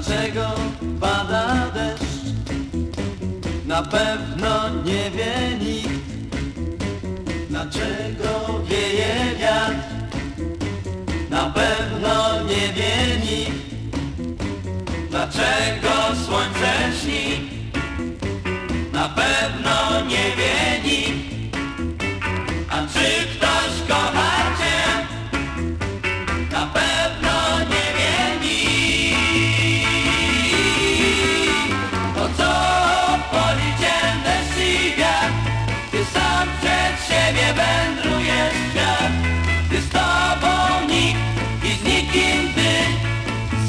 Dlaczego pada deszcz? Na pewno nie wie nikt. Dlaczego wieje wiatr? Na pewno nie wie nikt. Dlaczego słońce śni? Przed siebie wędrujesz w świat. Ty z tobą nikt i z nikim ty.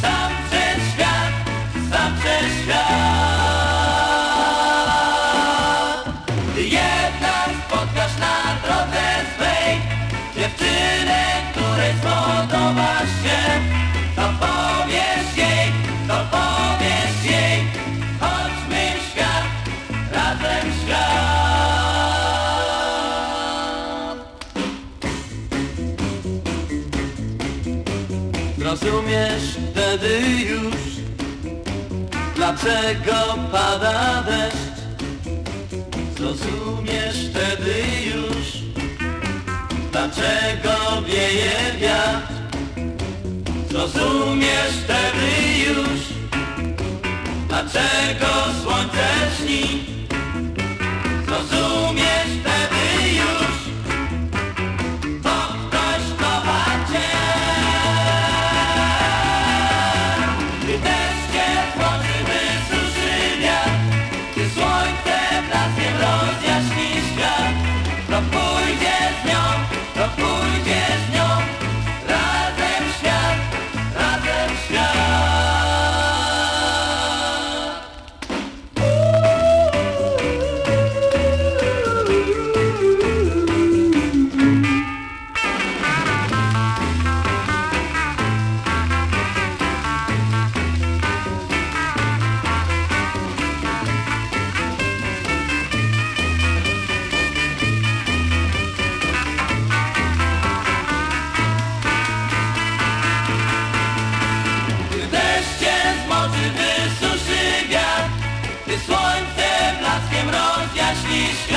Sam przez świat, sam przez świat. Ty jednak spotkasz na drodze swej Dziewczynę, której spodobasz się Rozumiesz wtedy już Dlaczego pada deszcz? Zrozumiesz wtedy już Dlaczego wieje wiatr? Zrozumiesz wtedy już Dlaczego You.